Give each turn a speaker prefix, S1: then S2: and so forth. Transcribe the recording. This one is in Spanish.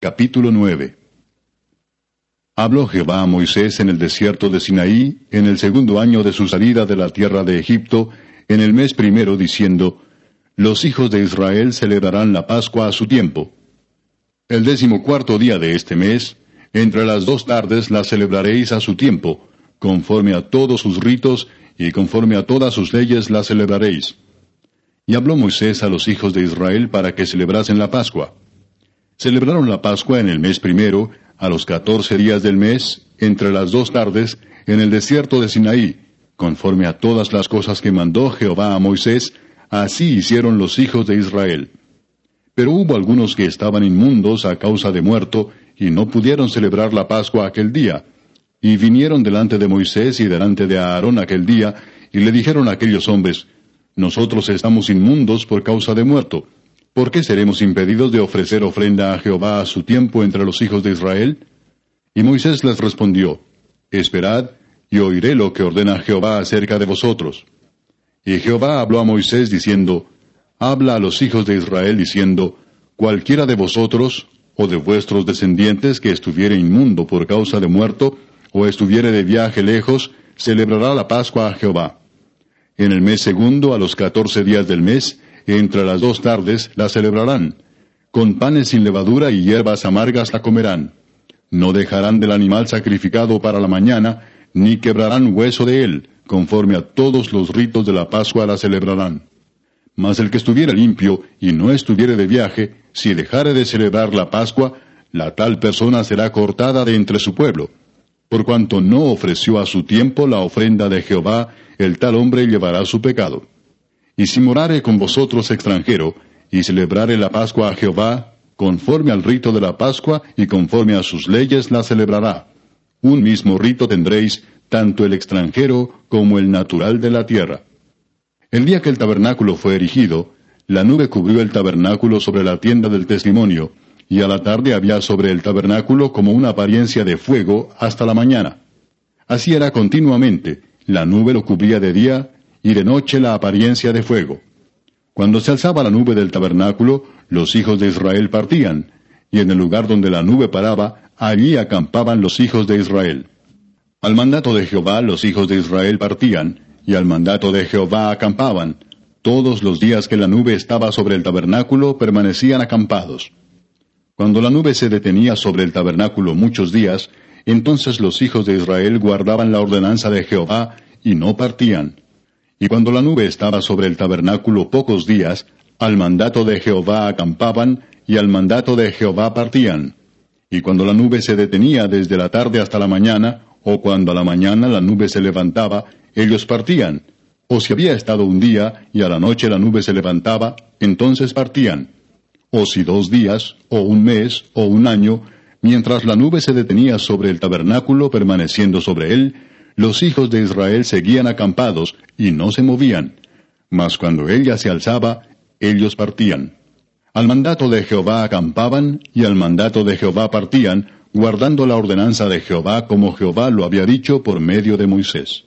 S1: Capítulo 9 Habló Jehová a Moisés en el desierto de Sinaí, en el segundo año de su salida de la tierra de Egipto, en el mes primero, diciendo, Los hijos de Israel celebrarán la Pascua a su tiempo. El decimocuarto día de este mes, entre las dos tardes la celebraréis a su tiempo, conforme a todos sus ritos y conforme a todas sus leyes la celebraréis. Y habló Moisés a los hijos de Israel para que celebrasen la Pascua. Celebraron la Pascua en el mes primero, a los catorce días del mes, entre las dos tardes, en el desierto de Sinaí, conforme a todas las cosas que mandó Jehová a Moisés, así hicieron los hijos de Israel. Pero hubo algunos que estaban inmundos a causa de muerto, y no pudieron celebrar la Pascua aquel día. Y vinieron delante de Moisés y delante de Aarón aquel día, y le dijeron a aquellos hombres, Nosotros estamos inmundos por causa de muerto. ¿Por qué seremos impedidos de ofrecer ofrenda a Jehová a su tiempo entre los hijos de Israel? Y Moisés les respondió, Esperad, y oiré lo que ordena Jehová acerca de vosotros. Y Jehová habló a Moisés diciendo, Habla a los hijos de Israel diciendo, Cualquiera de vosotros, o de vuestros descendientes que estuviere inmundo por causa de muerto, o estuviere de viaje lejos, celebrará la Pascua a Jehová. En el mes segundo, a los catorce días del mes, entre las dos tardes la celebrarán. Con panes sin levadura y hierbas amargas la comerán. No dejarán del animal sacrificado para la mañana, ni quebrarán hueso de él, conforme a todos los ritos de la Pascua la celebrarán. Mas el que estuviera limpio y no estuviere de viaje, si dejare de celebrar la Pascua, la tal persona será cortada de entre su pueblo. Por cuanto no ofreció a su tiempo la ofrenda de Jehová, el tal hombre llevará su pecado. Y si morare con vosotros extranjero, y celebrare la Pascua a Jehová, conforme al rito de la Pascua y conforme a sus leyes la celebrará. Un mismo rito tendréis, tanto el extranjero como el natural de la tierra. El día que el tabernáculo fue erigido, la nube cubrió el tabernáculo sobre la tienda del testimonio, y a la tarde había sobre el tabernáculo como una apariencia de fuego hasta la mañana. Así era continuamente, la nube lo cubría de día y de noche la apariencia de fuego. Cuando se alzaba la nube del tabernáculo, los hijos de Israel partían, y en el lugar donde la nube paraba, allí acampaban los hijos de Israel. Al mandato de Jehová los hijos de Israel partían, y al mandato de Jehová acampaban. Todos los días que la nube estaba sobre el tabernáculo permanecían acampados. Cuando la nube se detenía sobre el tabernáculo muchos días, entonces los hijos de Israel guardaban la ordenanza de Jehová y no partían. Y cuando la nube estaba sobre el tabernáculo pocos días, al mandato de Jehová acampaban, y al mandato de Jehová partían. Y cuando la nube se detenía desde la tarde hasta la mañana, o cuando a la mañana la nube se levantaba, ellos partían. O si había estado un día, y a la noche la nube se levantaba, entonces partían. O si dos días, o un mes, o un año, mientras la nube se detenía sobre el tabernáculo permaneciendo sobre él, los hijos de Israel seguían acampados y no se movían, mas cuando ella se alzaba, ellos partían. Al mandato de Jehová acampaban y al mandato de Jehová partían, guardando la ordenanza de Jehová como Jehová lo había dicho por medio de Moisés.